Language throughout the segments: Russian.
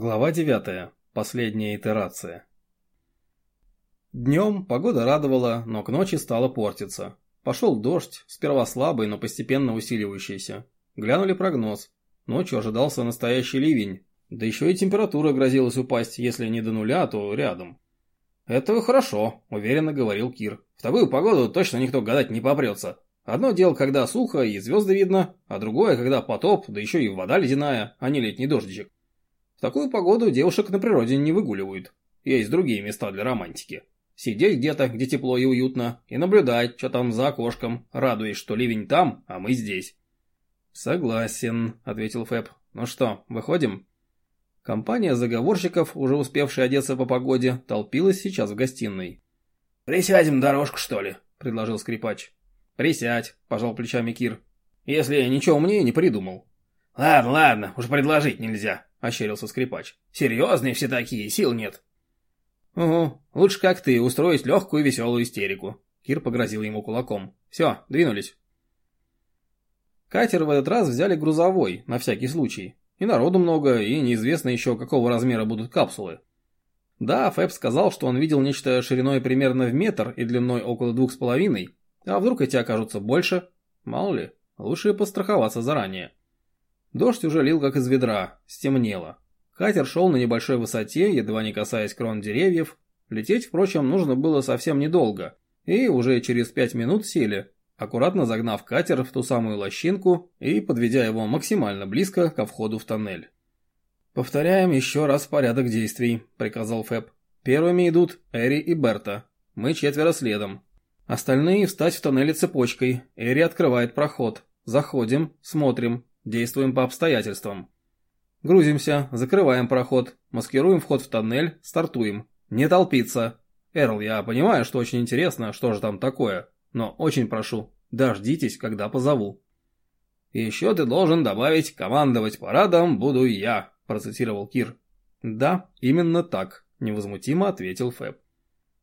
Глава 9. Последняя итерация. Днем погода радовала, но к ночи стало портиться. Пошел дождь, сперва слабый, но постепенно усиливающийся. Глянули прогноз. Ночью ожидался настоящий ливень, да еще и температура грозилась упасть, если не до нуля, то рядом. «Это хорошо», – уверенно говорил Кир. «В такую погоду точно никто гадать не попрется. Одно дело, когда сухо и звезды видно, а другое, когда потоп, да еще и вода ледяная, а не летний дождичек. В такую погоду девушек на природе не выгуливают. Есть другие места для романтики. Сидеть где-то, где тепло и уютно, и наблюдать, что там за окошком, радуясь, что ливень там, а мы здесь. «Согласен», — ответил Фэб. «Ну что, выходим?» Компания заговорщиков, уже успевшая одеться по погоде, толпилась сейчас в гостиной. «Присядем дорожку, что ли?» — предложил скрипач. «Присядь», — пожал плечами Кир. «Если я ничего умнее не придумал». «Ладно, ладно, уж предложить нельзя», — ощерился скрипач. «Серьезные все такие, сил нет». «Угу, лучше как ты, устроить легкую веселую истерику». Кир погрозил ему кулаком. «Все, двинулись». Катер в этот раз взяли грузовой, на всякий случай. И народу много, и неизвестно еще, какого размера будут капсулы. Да, Фэб сказал, что он видел нечто шириной примерно в метр и длиной около двух с половиной. А вдруг эти окажутся больше? Мало ли, лучше постраховаться заранее. Дождь уже лил как из ведра, стемнело. Катер шел на небольшой высоте, едва не касаясь крон деревьев. Лететь, впрочем, нужно было совсем недолго. И уже через пять минут сели, аккуратно загнав катер в ту самую лощинку и подведя его максимально близко ко входу в тоннель. «Повторяем еще раз порядок действий», — приказал Фэб. «Первыми идут Эри и Берта. Мы четверо следом. Остальные встать в тоннеле цепочкой. Эри открывает проход. Заходим, смотрим, Действуем по обстоятельствам. Грузимся, закрываем проход, маскируем вход в тоннель, стартуем. Не толпиться. Эрл, я понимаю, что очень интересно, что же там такое, но очень прошу, дождитесь, когда позову. «Еще ты должен добавить «командовать парадом буду я», – процитировал Кир. «Да, именно так», – невозмутимо ответил Фэб.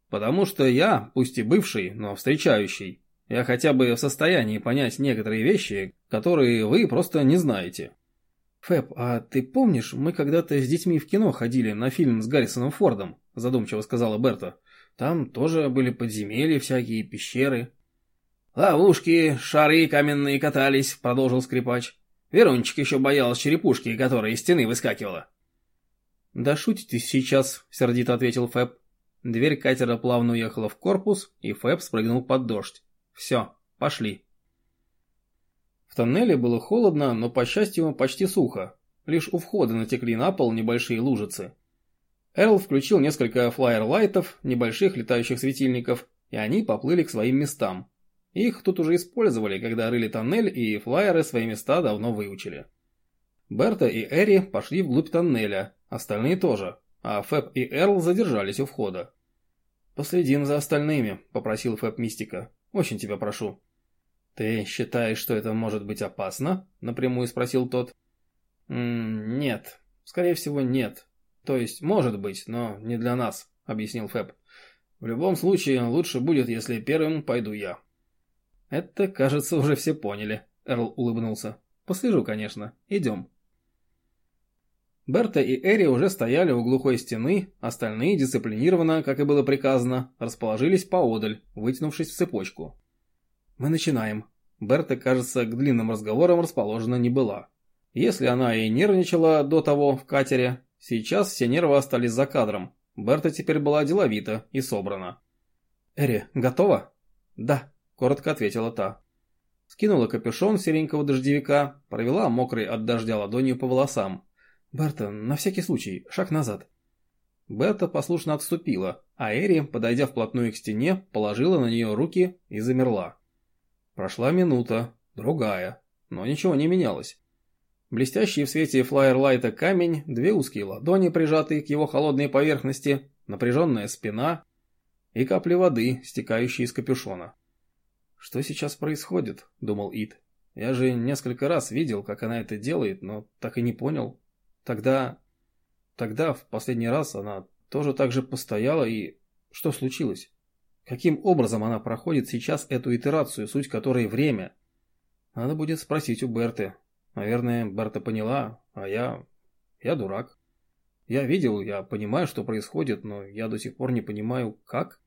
«Потому что я, пусть и бывший, но встречающий, я хотя бы в состоянии понять некоторые вещи, которые вы просто не знаете. Фэб, а ты помнишь, мы когда-то с детьми в кино ходили на фильм с Гаррисоном Фордом, задумчиво сказала Берта. Там тоже были подземелья всякие, пещеры. Ловушки, шары каменные катались, продолжил скрипач. Верунчик еще боялась черепушки, которая из стены выскакивала. «Да шутите сейчас», — сердито ответил Фэб. Дверь катера плавно уехала в корпус, и Фэб спрыгнул под дождь. Все, пошли. В тоннеле было холодно, но по счастью почти сухо. Лишь у входа натекли на пол небольшие лужицы. Эрл включил несколько флайер-лайтов, небольших летающих светильников, и они поплыли к своим местам. Их тут уже использовали, когда рыли тоннель, и флайеры свои места давно выучили. Берта и Эри пошли вглубь тоннеля, остальные тоже, а Фэб и Эрл задержались у входа. «Последим за остальными», — попросил Фэб Мистика. Очень тебя прошу». «Ты считаешь, что это может быть опасно?» — напрямую спросил тот. «М -м, «Нет. Скорее всего, нет. То есть, может быть, но не для нас», — объяснил Фэб. «В любом случае, лучше будет, если первым пойду я». «Это, кажется, уже все поняли», — Эрл улыбнулся. «Послежу, конечно. Идем». Берта и Эри уже стояли у глухой стены, остальные дисциплинированно, как и было приказано, расположились поодаль, вытянувшись в цепочку. «Мы начинаем». Берта, кажется, к длинным разговорам расположена не была. Если она и нервничала до того в катере, сейчас все нервы остались за кадром. Берта теперь была деловита и собрана. «Эри, готова?» «Да», — коротко ответила та. Скинула капюшон серенького дождевика, провела мокрой от дождя ладонью по волосам, «Берта, на всякий случай, шаг назад». Берта послушно отступила, а Эри, подойдя вплотную к стене, положила на нее руки и замерла. Прошла минута, другая, но ничего не менялось. Блестящий в свете флайерлайта камень, две узкие ладони, прижатые к его холодной поверхности, напряженная спина и капли воды, стекающие из капюшона. «Что сейчас происходит?» – думал Ид. «Я же несколько раз видел, как она это делает, но так и не понял, Тогда... Тогда, в последний раз, она тоже так же постояла и... Что случилось? Каким образом она проходит сейчас эту итерацию, суть которой время? Надо будет спросить у Берты. Наверное, Берта поняла, а я... Я дурак. Я видел, я понимаю, что происходит, но я до сих пор не понимаю, как.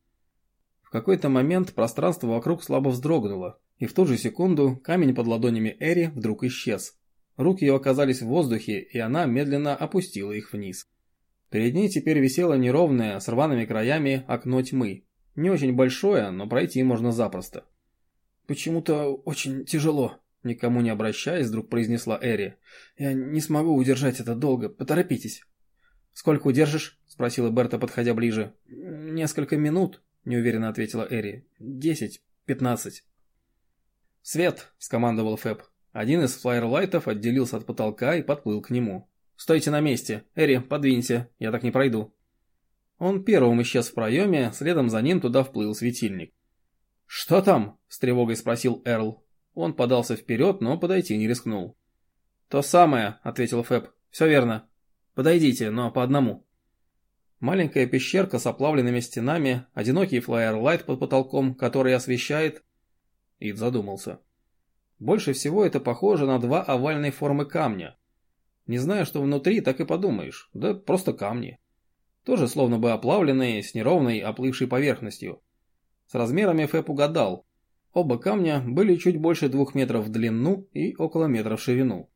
В какой-то момент пространство вокруг слабо вздрогнуло, и в ту же секунду камень под ладонями Эри вдруг исчез. Руки ее оказались в воздухе, и она медленно опустила их вниз. Перед ней теперь висело неровное, с рваными краями окно тьмы. Не очень большое, но пройти можно запросто. «Почему-то очень тяжело», — никому не обращаясь, вдруг произнесла Эри. «Я не смогу удержать это долго, поторопитесь». «Сколько удержишь?» — спросила Берта, подходя ближе. «Несколько минут», — неуверенно ответила Эри. «Десять, пятнадцать». «Свет!» — скомандовал Фэб. Один из флайерлайтов отделился от потолка и подплыл к нему. «Стойте на месте! Эри, подвинься, я так не пройду». Он первым исчез в проеме, следом за ним туда вплыл светильник. «Что там?» – с тревогой спросил Эрл. Он подался вперед, но подойти не рискнул. «То самое», – ответил Фэб. «Все верно. Подойдите, но по одному». Маленькая пещерка с оплавленными стенами, одинокий флайер-лайт под потолком, который освещает... Ид задумался. Больше всего это похоже на два овальной формы камня. Не зная, что внутри, так и подумаешь. Да просто камни. Тоже словно бы оплавленные, с неровной, оплывшей поверхностью. С размерами Фэп угадал. Оба камня были чуть больше двух метров в длину и около метра в ширину.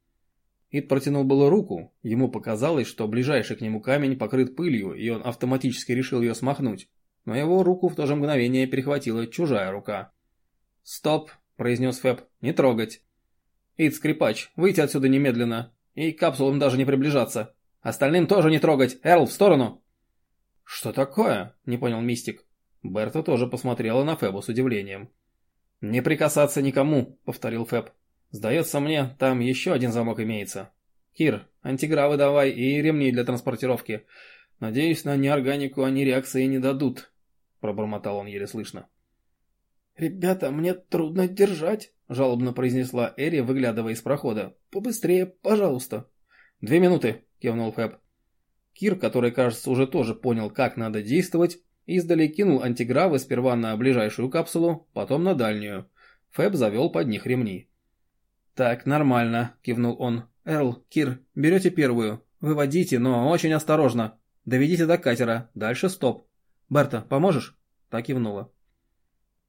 Ид протянул было руку, ему показалось, что ближайший к нему камень покрыт пылью, и он автоматически решил ее смахнуть. Но его руку в то же мгновение перехватила чужая рука. «Стоп!» – произнес Фэб. «Не трогать!» «Ид, скрипач, выйти отсюда немедленно!» И капсулам даже не приближаться. Остальным тоже не трогать. Эрл, в сторону!» «Что такое?» — не понял Мистик. Берта тоже посмотрела на Фэбу с удивлением. «Не прикасаться никому», — повторил Фэб. «Сдается мне, там еще один замок имеется. Кир, антигравы давай и ремни для транспортировки. Надеюсь, на неорганику они реакции не дадут», — пробормотал он еле слышно. «Ребята, мне трудно держать», — жалобно произнесла Эри, выглядывая из прохода. «Побыстрее, пожалуйста». «Две минуты», — кивнул Фэб. Кир, который, кажется, уже тоже понял, как надо действовать, издали кинул антигравы сперва на ближайшую капсулу, потом на дальнюю. Фэб завел под них ремни. «Так, нормально», — кивнул он. «Эрл, Кир, берете первую. Выводите, но очень осторожно. Доведите до катера. Дальше стоп. Берта, поможешь?» Так кивнула.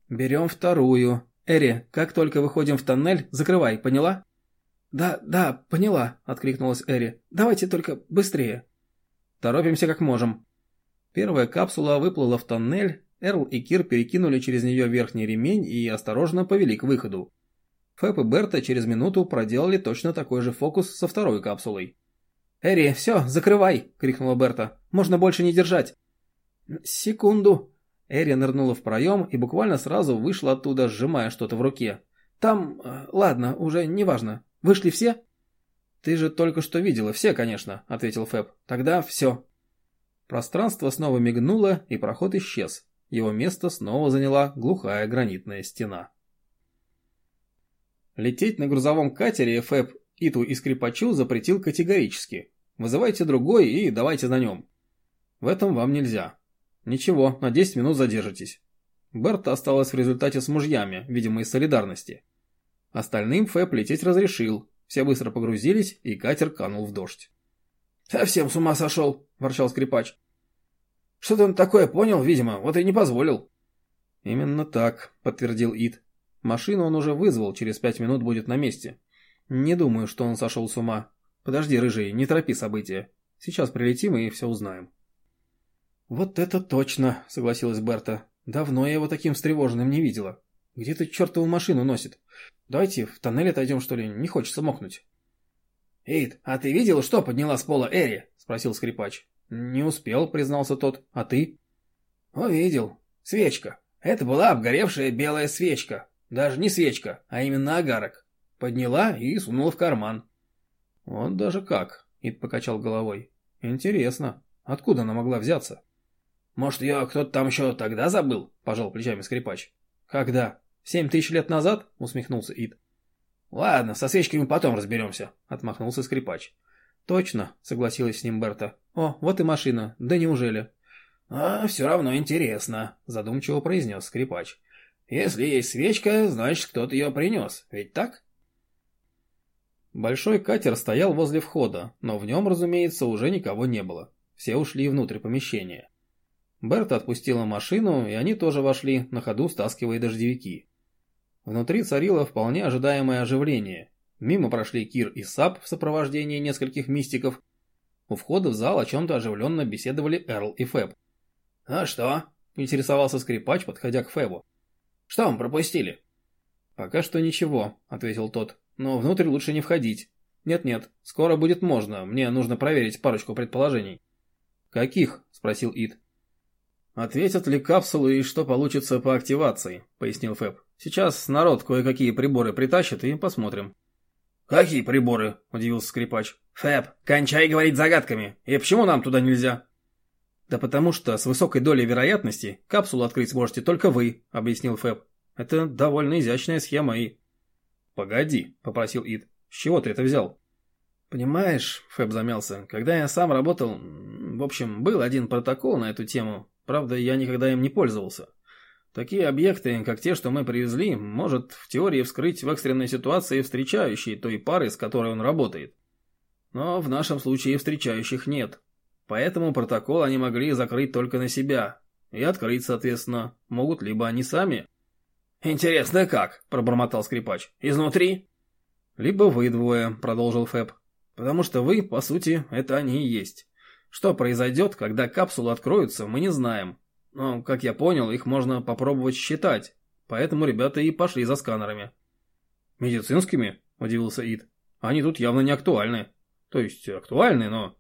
«Берем вторую. Эри, как только выходим в тоннель, закрывай, поняла?» «Да, да, поняла», — откликнулась Эри. «Давайте только быстрее». «Торопимся как можем». Первая капсула выплыла в тоннель, Эрл и Кир перекинули через нее верхний ремень и осторожно повели к выходу. Фэб и Берта через минуту проделали точно такой же фокус со второй капсулой. «Эри, все, закрывай!» — крикнула Берта. «Можно больше не держать!» «Секунду!» Эри нырнула в проем и буквально сразу вышла оттуда, сжимая что-то в руке. «Там... Э, ладно, уже неважно. Вышли все?» «Ты же только что видела, все, конечно», — ответил Фэб. «Тогда все». Пространство снова мигнуло, и проход исчез. Его место снова заняла глухая гранитная стена. Лететь на грузовом катере Фэб Иту и Скрипачу запретил категорически. Вызывайте другой и давайте на нем. В этом вам нельзя. Ничего, на 10 минут задержитесь. Берта осталась в результате с мужьями, видимо из солидарности. Остальным Фэб лететь разрешил. Все быстро погрузились, и катер канул в дождь. «Совсем с ума сошел», – ворчал скрипач. «Что-то он такое понял, видимо, вот и не позволил». «Именно так», – подтвердил Ид. «Машину он уже вызвал, через пять минут будет на месте. Не думаю, что он сошел с ума. Подожди, рыжий, не торопи события. Сейчас прилетим и все узнаем». «Вот это точно», — согласилась Берта. «Давно я его таким встревоженным не видела. Где ты чертову машину носит? Давайте в тоннель отойдем, что ли, не хочется мокнуть». «Эйд, а ты видел, что подняла с пола Эри?» — спросил скрипач. «Не успел», — признался тот. «А ты?» «Увидел. Свечка. Это была обгоревшая белая свечка. Даже не свечка, а именно агарок. Подняла и сунула в карман». «Вот даже как», — Ид покачал головой. «Интересно, откуда она могла взяться?» «Может, ее кто-то там еще тогда забыл?» – пожал плечами скрипач. «Когда? Семь тысяч лет назад?» – усмехнулся Ид. «Ладно, со свечками потом разберемся», – отмахнулся скрипач. «Точно», – согласилась с ним Берта. «О, вот и машина. Да неужели?» «А, все равно интересно», – задумчиво произнес скрипач. «Если есть свечка, значит, кто-то ее принес. Ведь так?» Большой катер стоял возле входа, но в нем, разумеется, уже никого не было. все ушли внутрь помещения. Берта отпустила машину, и они тоже вошли, на ходу стаскивая дождевики. Внутри царило вполне ожидаемое оживление. Мимо прошли Кир и Сап в сопровождении нескольких мистиков. У входа в зал о чем-то оживленно беседовали Эрл и Фэб. «А что?» – интересовался скрипач, подходя к Фэбу. «Что мы пропустили?» «Пока что ничего», – ответил тот. «Но внутрь лучше не входить. Нет-нет, скоро будет можно, мне нужно проверить парочку предположений». «Каких?» – спросил Ид. «Ответят ли капсулы и что получится по активации», — пояснил Фэб. «Сейчас народ кое-какие приборы притащит и посмотрим». «Какие приборы?» — удивился скрипач. «Фэб, кончай говорить загадками. И почему нам туда нельзя?» «Да потому что с высокой долей вероятности капсулу открыть сможете только вы», — объяснил Фэб. «Это довольно изящная схема и...» «Погоди», — попросил Ид. «С чего ты это взял?» «Понимаешь», — Фэб замялся, — «когда я сам работал... В общем, был один протокол на эту тему, Правда, я никогда им не пользовался. Такие объекты, как те, что мы привезли, может в теории вскрыть в экстренной ситуации встречающий той пары, с которой он работает. Но в нашем случае встречающих нет. Поэтому протокол они могли закрыть только на себя. И открыть, соответственно, могут либо они сами. «Интересно как?» – пробормотал скрипач. «Изнутри?» «Либо вы двое», – продолжил Фэб. «Потому что вы, по сути, это они и есть. Что произойдет, когда капсулы откроются, мы не знаем. Но, как я понял, их можно попробовать считать. Поэтому ребята и пошли за сканерами. «Медицинскими?» – удивился Ид. «Они тут явно не актуальны. То есть актуальны, но...»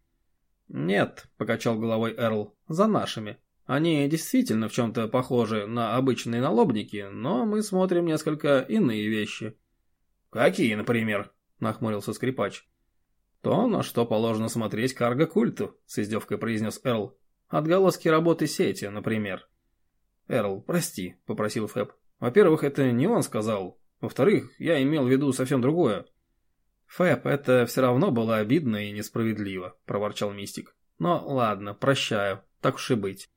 «Нет», – покачал головой Эрл, – «за нашими. Они действительно в чем-то похожи на обычные налобники, но мы смотрим несколько иные вещи». «Какие, например?» – нахмурился скрипач. «То, на что положено смотреть карго-культу», — с издевкой произнес Эрл. «Отголоски работы сети, например». «Эрл, прости», — попросил Фэб. «Во-первых, это не он сказал. Во-вторых, я имел в виду совсем другое». «Фэб, это все равно было обидно и несправедливо», — проворчал Мистик. «Но ладно, прощаю, так уж и быть».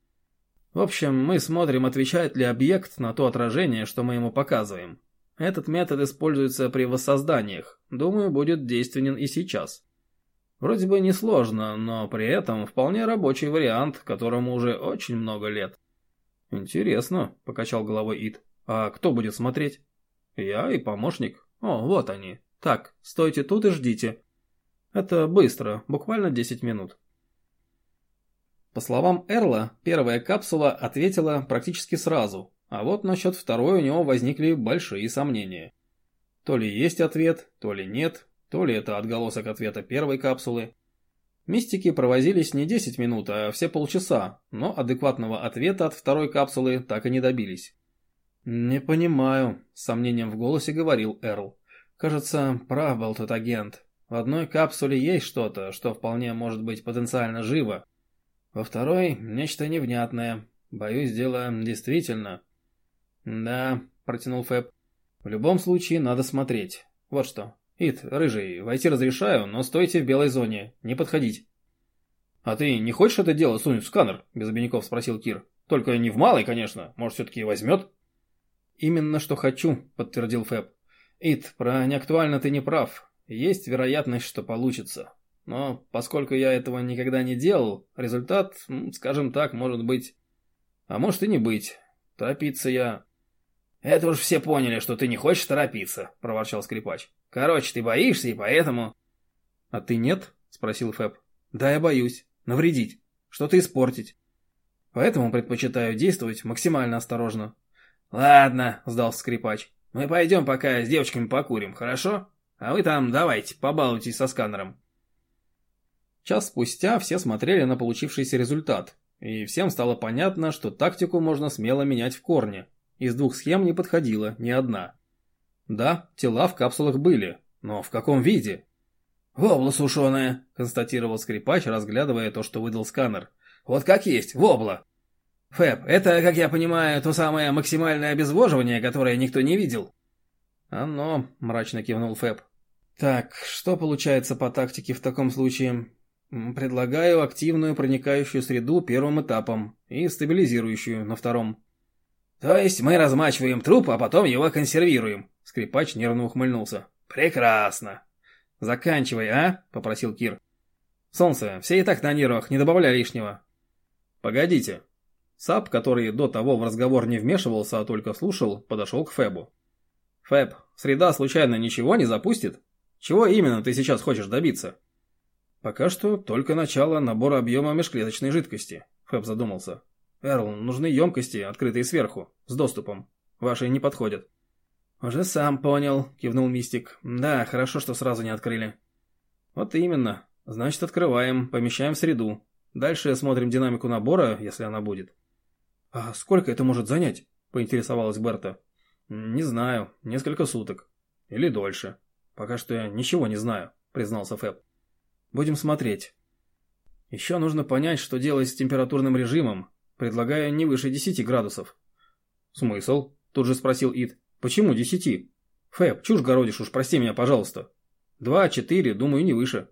В общем, мы смотрим, отвечает ли объект на то отражение, что мы ему показываем. Этот метод используется при воссозданиях. Думаю, будет действенен и сейчас. Вроде бы несложно, но при этом вполне рабочий вариант, которому уже очень много лет. Интересно, покачал головой Ит. А кто будет смотреть? Я и помощник. О, вот они. Так, стойте тут и ждите. Это быстро, буквально 10 минут. По словам Эрла, первая капсула ответила практически сразу, а вот насчет второй у него возникли большие сомнения. То ли есть ответ, то ли нет, то ли это отголосок ответа первой капсулы. Мистики провозились не 10 минут, а все полчаса, но адекватного ответа от второй капсулы так и не добились. «Не понимаю», — с сомнением в голосе говорил Эрл. «Кажется, прав был тот агент. В одной капсуле есть что-то, что вполне может быть потенциально живо. Во второй — нечто невнятное. Боюсь, дело действительно...» «Да», — протянул Фэб. «В любом случае надо смотреть. Вот что, «Ит, рыжий, войти разрешаю, но стойте в белой зоне, не подходить». «А ты не хочешь это дело сунуть в сканер?» – без обиняков спросил Кир. «Только не в малый, конечно, может, все-таки возьмет?» «Именно что хочу», – подтвердил Фэб. «Ит, про неактуально ты не прав. Есть вероятность, что получится. Но поскольку я этого никогда не делал, результат, скажем так, может быть... А может и не быть. Торопиться я...» «Это уж все поняли, что ты не хочешь торопиться», – проворчал скрипач. Короче, ты боишься, и поэтому...» «А ты нет?» — спросил Фэб. «Да, я боюсь. Навредить. Что-то испортить. Поэтому предпочитаю действовать максимально осторожно». «Ладно», — сдался скрипач. «Мы пойдем пока с девочками покурим, хорошо? А вы там давайте, побалуйтесь со сканером». Час спустя все смотрели на получившийся результат, и всем стало понятно, что тактику можно смело менять в корне. Из двух схем не подходила ни одна. Да, тела в капсулах были, но в каком виде? «Вобла сушеная», — констатировал скрипач, разглядывая то, что выдал сканер. «Вот как есть, вобла». «Фэб, это, как я понимаю, то самое максимальное обезвоживание, которое никто не видел?» «Оно», — мрачно кивнул Фэб. «Так, что получается по тактике в таком случае?» «Предлагаю активную проникающую среду первым этапом и стабилизирующую на втором». «То есть мы размачиваем труп, а потом его консервируем?» Скрипач нервно ухмыльнулся. «Прекрасно!» «Заканчивай, а?» — попросил Кир. Солнце, все и так на нервах, не добавляй лишнего. Погодите. Сап, который до того в разговор не вмешивался, а только слушал, подошел к Фэбу. Фэб, среда случайно ничего не запустит? Чего именно ты сейчас хочешь добиться? Пока что только начало набора объема межклеточной жидкости, Фэб задумался. Эрл, нужны емкости, открытые сверху, с доступом. Ваши не подходят. «Уже сам понял», — кивнул Мистик. «Да, хорошо, что сразу не открыли». «Вот именно. Значит, открываем, помещаем в среду. Дальше смотрим динамику набора, если она будет». «А сколько это может занять?» — поинтересовалась Берта. «Не знаю. Несколько суток. Или дольше. Пока что я ничего не знаю», — признался Фэб. «Будем смотреть. Еще нужно понять, что делать с температурным режимом. Предлагаю не выше 10 градусов». «Смысл?» — тут же спросил Ид. Почему десяти? Фэб, чушь городишь уж, прости меня, пожалуйста. Два, четыре, думаю, не выше.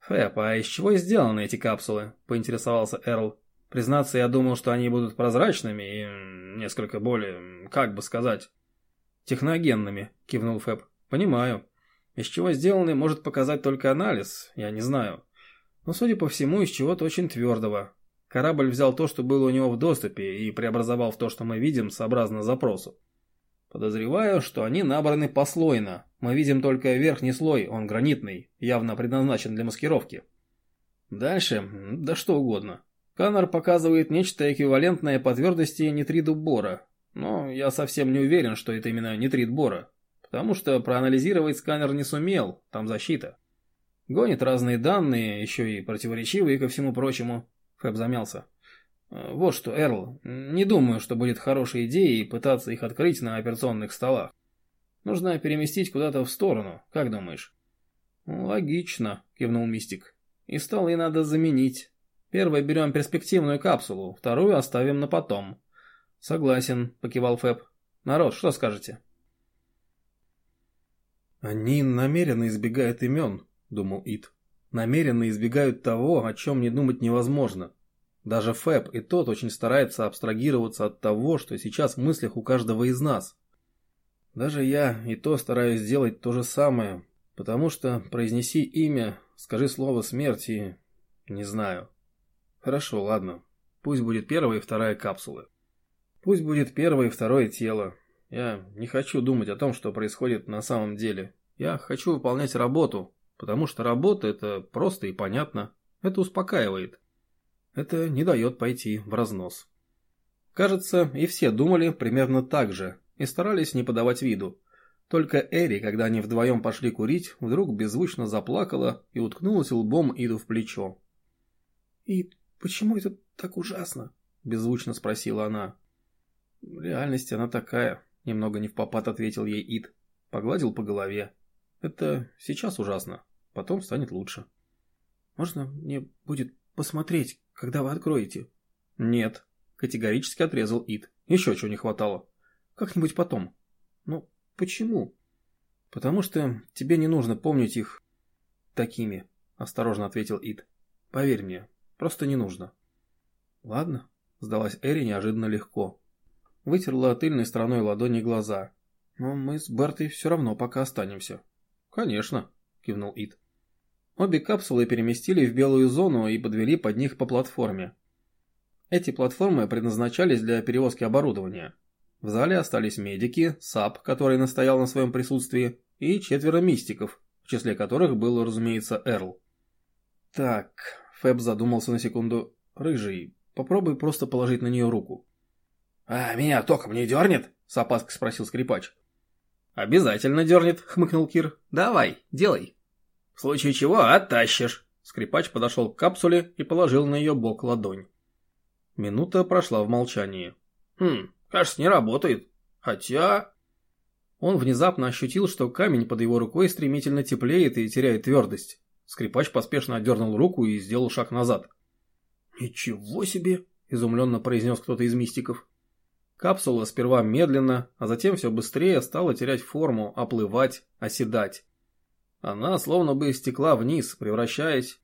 Фэб, а из чего сделаны эти капсулы? Поинтересовался Эрл. Признаться, я думал, что они будут прозрачными и несколько более, как бы сказать... Техногенными, кивнул Фэб. Понимаю. Из чего сделаны, может показать только анализ, я не знаю. Но, судя по всему, из чего-то очень твердого. Корабль взял то, что было у него в доступе, и преобразовал в то, что мы видим, сообразно запросу. Подозреваю, что они набраны послойно. Мы видим только верхний слой, он гранитный, явно предназначен для маскировки. Дальше, да что угодно. Каннер показывает нечто эквивалентное по твердости нитриду бора, но я совсем не уверен, что это именно нитрид бора, потому что проанализировать сканер не сумел, там защита. Гонит разные данные, еще и противоречивые ко всему прочему. Фэб замялся. Э, вот что, Эрл, не думаю, что будет хорошей идеей пытаться их открыть на операционных столах. Нужно переместить куда-то в сторону, как думаешь? Логично, кивнул Мистик. И столы надо заменить. Первой берем перспективную капсулу, вторую оставим на потом. Согласен, покивал Фэб. Народ, что скажете? Они намеренно избегают имен, думал Ит. Намеренно избегают того, о чем не думать невозможно. Даже Фэб и тот очень старается абстрагироваться от того, что сейчас в мыслях у каждого из нас. Даже я и то стараюсь сделать то же самое, потому что произнеси имя, скажи слово смерти, не знаю. Хорошо, ладно. Пусть будет первая и вторая капсулы. Пусть будет первое и второе тело. Я не хочу думать о том, что происходит на самом деле. Я хочу выполнять работу, потому что работа это просто и понятно. Это успокаивает. Это не дает пойти в разнос. Кажется, и все думали примерно так же и старались не подавать виду. Только Эри, когда они вдвоем пошли курить, вдруг беззвучно заплакала и уткнулась лбом Иду в плечо. «И почему это так ужасно?» – беззвучно спросила она. «Реальность она такая», – немного не в попад ответил ей Ид. Погладил по голове. «Это сейчас ужасно, потом станет лучше». «Можно мне будет посмотреть, когда вы откроете?» «Нет», — категорически отрезал Ид. «Еще чего не хватало». «Как-нибудь потом». «Ну, почему?» «Потому что тебе не нужно помнить их такими», — осторожно ответил Ид. «Поверь мне, просто не нужно». «Ладно», — сдалась Эри неожиданно легко. Вытерла тыльной стороной ладони глаза. «Но мы с Бертой все равно пока останемся». «Конечно», — кивнул Ид. Обе капсулы переместили в белую зону и подвели под них по платформе. Эти платформы предназначались для перевозки оборудования. В зале остались медики, САП, который настоял на своем присутствии, и четверо мистиков, в числе которых был, разумеется, Эрл. Так, Фэб задумался на секунду. Рыжий, попробуй просто положить на нее руку. «А меня током не дернет?» — с опаской спросил скрипач. «Обязательно дернет», — хмыкнул Кир. «Давай, делай». В случае чего оттащишь. Скрипач подошел к капсуле и положил на ее бок ладонь. Минута прошла в молчании. Хм, кажется, не работает. Хотя... Он внезапно ощутил, что камень под его рукой стремительно теплеет и теряет твердость. Скрипач поспешно отдернул руку и сделал шаг назад. «Ничего себе!» – изумленно произнес кто-то из мистиков. Капсула сперва медленно, а затем все быстрее стала терять форму, оплывать, оседать. Она словно бы стекла вниз, превращаясь...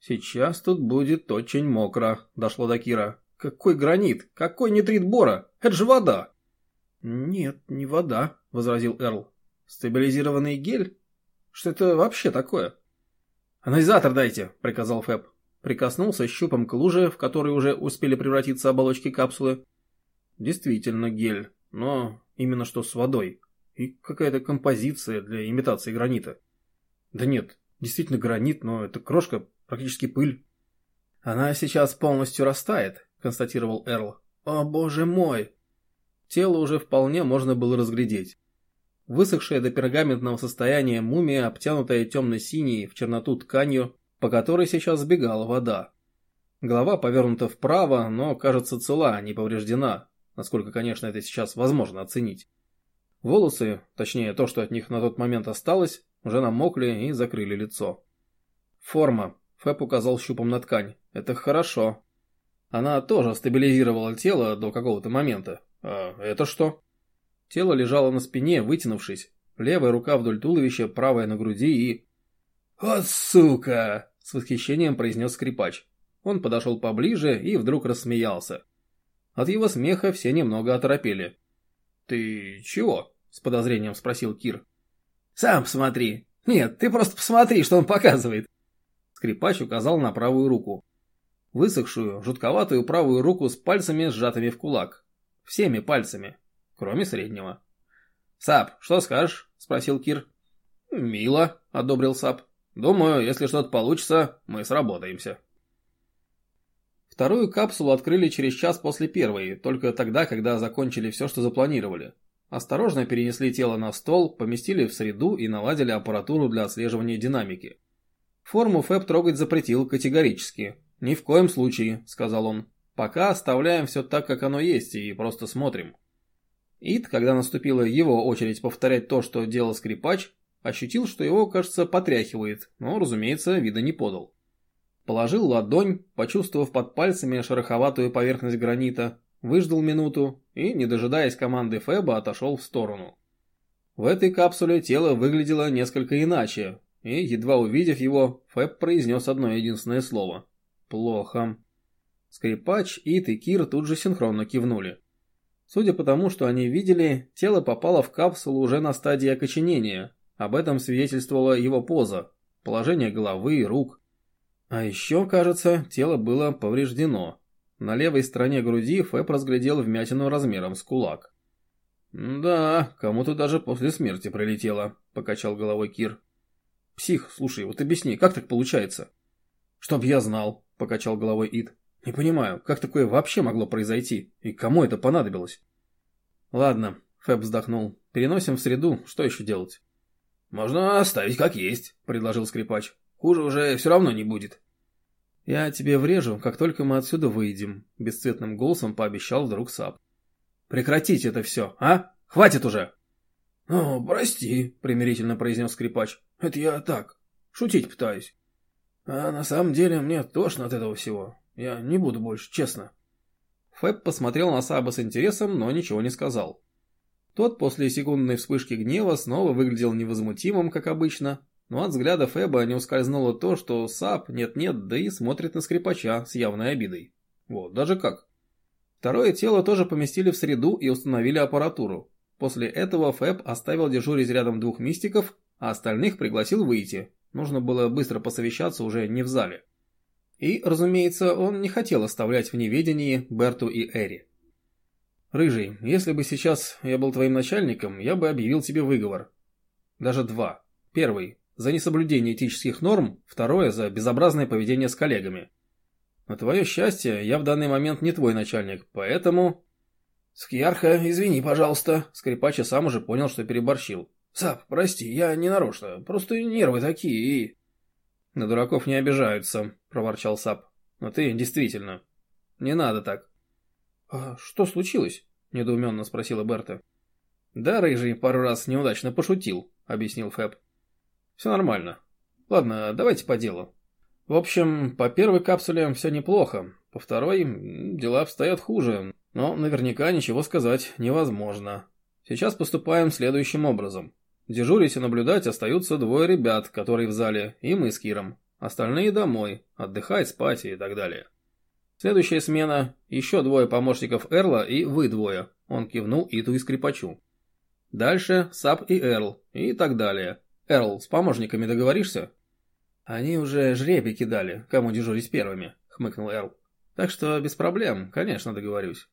Сейчас тут будет очень мокро, дошло до Кира. Какой гранит? Какой нитрит бора? Это же вода! Нет, не вода, возразил Эрл. Стабилизированный гель? Что это вообще такое? «Анализатор дайте», — приказал Фэб. Прикоснулся щупом к луже, в которой уже успели превратиться оболочки капсулы. Действительно гель, но именно что с водой. И какая-то композиция для имитации гранита. Да нет, действительно гранит, но это крошка, практически пыль. Она сейчас полностью растает, констатировал Эрл. О боже мой! Тело уже вполне можно было разглядеть. Высохшая до пергаментного состояния мумия, обтянутая темно-синей в черноту тканью, по которой сейчас сбегала вода. Голова повернута вправо, но кажется цела, не повреждена, насколько, конечно, это сейчас возможно оценить. Волосы, точнее то, что от них на тот момент осталось, уже намокли и закрыли лицо. Форма. Фэп указал щупом на ткань. Это хорошо. Она тоже стабилизировала тело до какого-то момента. А это что? Тело лежало на спине, вытянувшись. Левая рука вдоль туловища, правая на груди и... «Вот сука!» — с восхищением произнес скрипач. Он подошел поближе и вдруг рассмеялся. От его смеха все немного оторопели. «Ты чего?» — с подозрением спросил Кир. «Сам посмотри. Нет, ты просто посмотри, что он показывает». Скрипач указал на правую руку. Высохшую, жутковатую правую руку с пальцами, сжатыми в кулак. Всеми пальцами кроме среднего. «Сап, что скажешь?» – спросил Кир. «Мило», – одобрил Сап. «Думаю, если что-то получится, мы сработаемся». Вторую капсулу открыли через час после первой, только тогда, когда закончили все, что запланировали. Осторожно перенесли тело на стол, поместили в среду и наладили аппаратуру для отслеживания динамики. Форму Фэб трогать запретил категорически. «Ни в коем случае», — сказал он. «Пока оставляем все так, как оно есть, и просто смотрим». Ид, когда наступила его очередь повторять то, что делал скрипач, ощутил, что его, кажется, потряхивает, но, разумеется, вида не подал. Положил ладонь, почувствовав под пальцами шероховатую поверхность гранита, выждал минуту и, не дожидаясь команды Феба, отошел в сторону. В этой капсуле тело выглядело несколько иначе, и, едва увидев его, Фэб произнес одно единственное слово. «Плохо». Скрипач, Ит и Кир тут же синхронно кивнули. Судя по тому, что они видели, тело попало в капсулу уже на стадии окоченения. Об этом свидетельствовала его поза, положение головы и рук. А еще, кажется, тело было повреждено. На левой стороне груди Фэб разглядел вмятину размером с кулак. «Да, кому-то даже после смерти прилетело», — покачал головой Кир. «Псих, слушай, вот объясни, как так получается?» «Чтоб я знал», — покачал головой Ид. Не понимаю, как такое вообще могло произойти? И кому это понадобилось? Ладно, Фэб вздохнул. Переносим в среду, что еще делать? Можно оставить как есть, предложил скрипач. Хуже уже все равно не будет. Я тебе врежу, как только мы отсюда выйдем, бесцветным голосом пообещал вдруг Сап. Прекратите это все, а? Хватит уже! «Ну, прости», — примирительно произнес скрипач. «Это я так, шутить пытаюсь. А на самом деле мне тошно от этого всего. Я не буду больше, честно. Фэб посмотрел на Саба с интересом, но ничего не сказал. Тот после секундной вспышки гнева снова выглядел невозмутимым, как обычно, но от взгляда Фэба не ускользнуло то, что Саб нет-нет, да и смотрит на скрипача с явной обидой. Вот, даже как. Второе тело тоже поместили в среду и установили аппаратуру. После этого Фэб оставил дежурить рядом двух мистиков, а остальных пригласил выйти. Нужно было быстро посовещаться уже не в зале. И, разумеется, он не хотел оставлять в неведении Берту и Эри. «Рыжий, если бы сейчас я был твоим начальником, я бы объявил тебе выговор. Даже два. Первый – за несоблюдение этических норм, второе – за безобразное поведение с коллегами. На твое счастье, я в данный момент не твой начальник, поэтому...» «Скьярха, извини, пожалуйста», – скрипач сам уже понял, что переборщил. «Сап, прости, я не нарочно, просто нервы такие и...» «На дураков не обижаются», — проворчал Сап. «Но ты действительно. Не надо так». «А что случилось?» — недоуменно спросила Берта. «Да, Рыжий пару раз неудачно пошутил», — объяснил Фэб. «Все нормально. Ладно, давайте по делу. В общем, по первой капсуле все неплохо, по второй дела обстоят хуже, но наверняка ничего сказать невозможно. Сейчас поступаем следующим образом. Дежурить и наблюдать остаются двое ребят, которые в зале, и мы с Киром. Остальные домой, отдыхать, спать и так далее. Следующая смена – еще двое помощников Эрла и вы двое. Он кивнул Иту и скрипачу. Дальше Сап и Эрл и так далее. Эрл, с помощниками договоришься? Они уже жребий кидали, кому дежурить первыми, хмыкнул Эрл. Так что без проблем, конечно, договорюсь.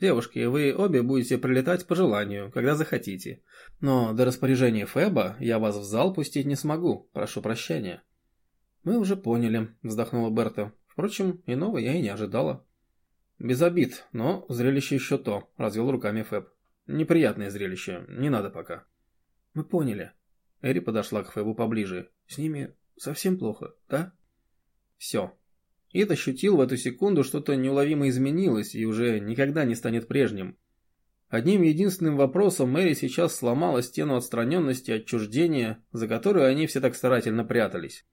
Девушки, вы обе будете прилетать по желанию, когда захотите. Но до распоряжения Феба я вас в зал пустить не смогу, прошу прощения. Мы уже поняли, вздохнула Берта. Впрочем, иного я и не ожидала. Без обид, но зрелище еще то, развел руками Феб. Неприятное зрелище, не надо пока. Мы поняли. Эри подошла к Фебу поближе. С ними совсем плохо, да? Все, Ид ощутил в эту секунду, что-то неуловимо изменилось и уже никогда не станет прежним. Одним единственным вопросом Мэри сейчас сломала стену отстраненности отчуждения, за которую они все так старательно прятались.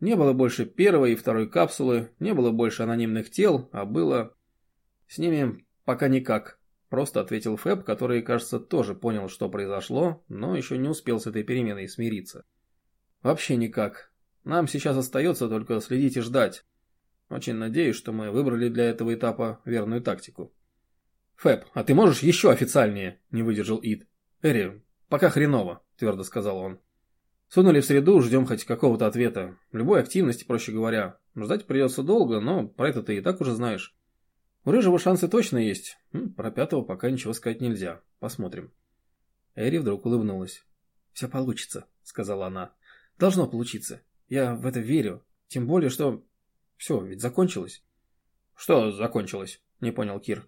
Не было больше первой и второй капсулы, не было больше анонимных тел, а было... С ними пока никак, просто ответил Фэб, который, кажется, тоже понял, что произошло, но еще не успел с этой переменой смириться. Вообще никак. Нам сейчас остается только следить и ждать. Очень надеюсь, что мы выбрали для этого этапа верную тактику. Фэб, а ты можешь еще официальнее? Не выдержал Ид. Эри, пока хреново, твердо сказал он. Сунули в среду, ждем хоть какого-то ответа. Любой активности, проще говоря. Ждать придется долго, но про это ты и так уже знаешь. У Рыжего шансы точно есть. Про пятого пока ничего сказать нельзя. Посмотрим. Эри вдруг улыбнулась. «Все получится», — сказала она. «Должно получиться. Я в это верю. Тем более, что все, ведь закончилось. Что закончилось? Не понял Кир.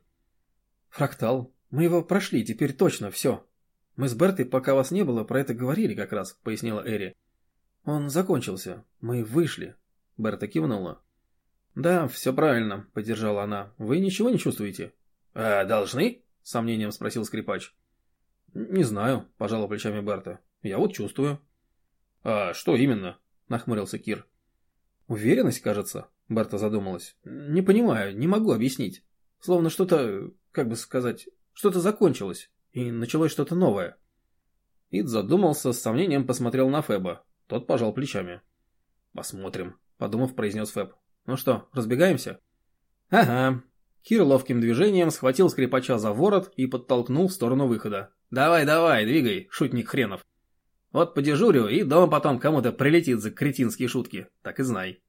Фрактал. Мы его прошли, теперь точно все. Мы с Бертой, пока вас не было, про это говорили как раз, пояснила Эри. Он закончился. Мы вышли. Берта кивнула. Да, все правильно, поддержала она. Вы ничего не чувствуете? А должны? Сомнением спросил скрипач. Не знаю, пожала плечами Берта. Я вот чувствую. А что именно? Нахмурился Кир. Уверенность, кажется. Барта задумалась. «Не понимаю, не могу объяснить. Словно что-то, как бы сказать, что-то закончилось, и началось что-то новое». Ид задумался, с сомнением посмотрел на Феба. Тот пожал плечами. «Посмотрим», — подумав, произнес Феб. «Ну что, разбегаемся?» «Ага». Кир ловким движением схватил скрипача за ворот и подтолкнул в сторону выхода. «Давай, давай, двигай, шутник хренов. Вот подежурю, и дома потом кому-то прилетит за кретинские шутки, так и знай».